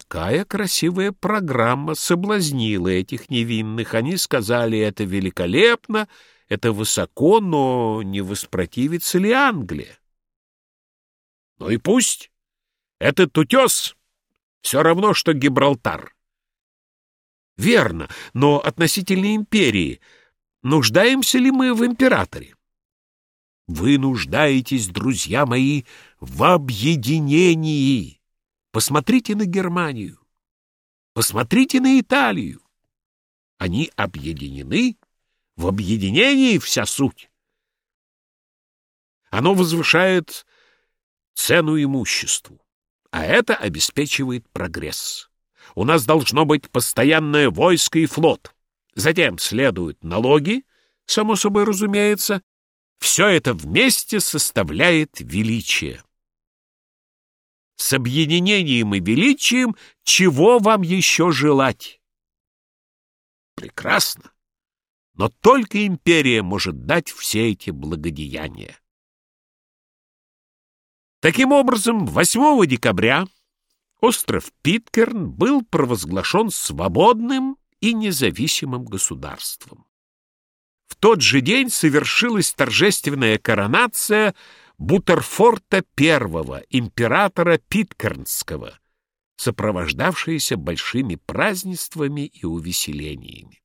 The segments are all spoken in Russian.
такая красивая программа соблазнила этих невинных. Они сказали, это великолепно, это высоко, но не воспротивится ли Англия? Ну и пусть. Этот утес все равно, что Гибралтар. Верно, но относительно империи. Нуждаемся ли мы в императоре? Вы нуждаетесь, друзья мои, в объединении. Посмотрите на Германию. Посмотрите на Италию. Они объединены. В объединении вся суть. Оно возвышает цену имуществу, а это обеспечивает прогресс. У нас должно быть постоянное войско и флот. Затем следуют налоги, само собой разумеется. Все это вместе составляет величие. С объединением и величием чего вам еще желать? Прекрасно. Но только империя может дать все эти благодеяния. Таким образом, 8 декабря остров Питкерн был провозглашен свободным и независимым государством. В тот же день совершилась торжественная коронация Бутерфорта I, императора Питкернского, сопровождавшаяся большими празднествами и увеселениями.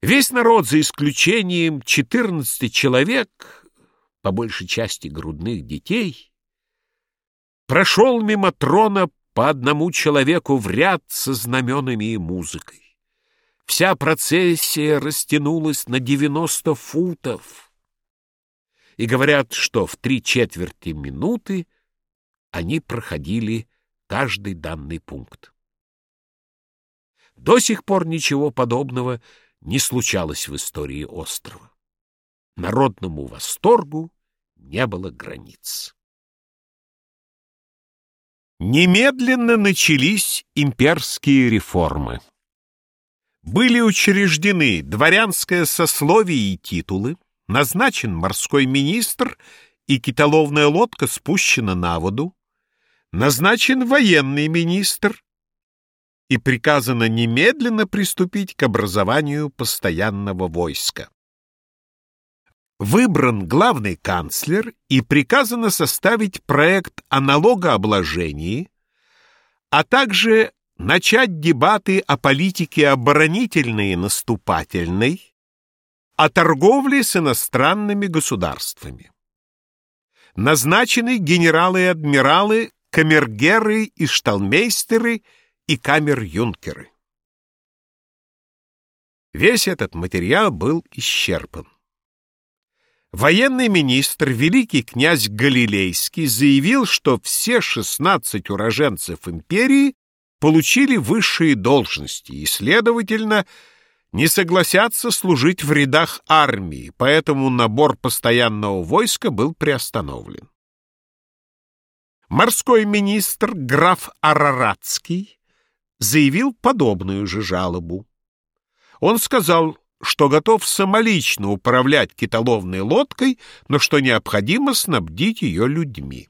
Весь народ, за исключением 14 человек, по большей части грудных детей, прошел мимо трона по одному человеку в ряд со знаменами и музыкой. Вся процессия растянулась на девяносто футов. И говорят, что в три четверти минуты они проходили каждый данный пункт. До сих пор ничего подобного не случалось в истории острова. Народному восторгу не было границ. Немедленно начались имперские реформы. Были учреждены дворянское сословие и титулы, назначен морской министр и китоловная лодка спущена на воду, назначен военный министр и приказано немедленно приступить к образованию постоянного войска. Выбран главный канцлер и приказано составить проект о налогообложении, а также начать дебаты о политике оборонительной и наступательной, о торговле с иностранными государствами. Назначены генералы и адмиралы, камергеры и шталмейстеры и камер-юнкеры. Весь этот материал был исчерпан. Военный министр, великий князь Галилейский, заявил, что все 16 уроженцев империи получили высшие должности и, следовательно, не согласятся служить в рядах армии, поэтому набор постоянного войска был приостановлен. Морской министр граф Араратский заявил подобную же жалобу. Он сказал, что готов самолично управлять китоловной лодкой, но что необходимо снабдить ее людьми.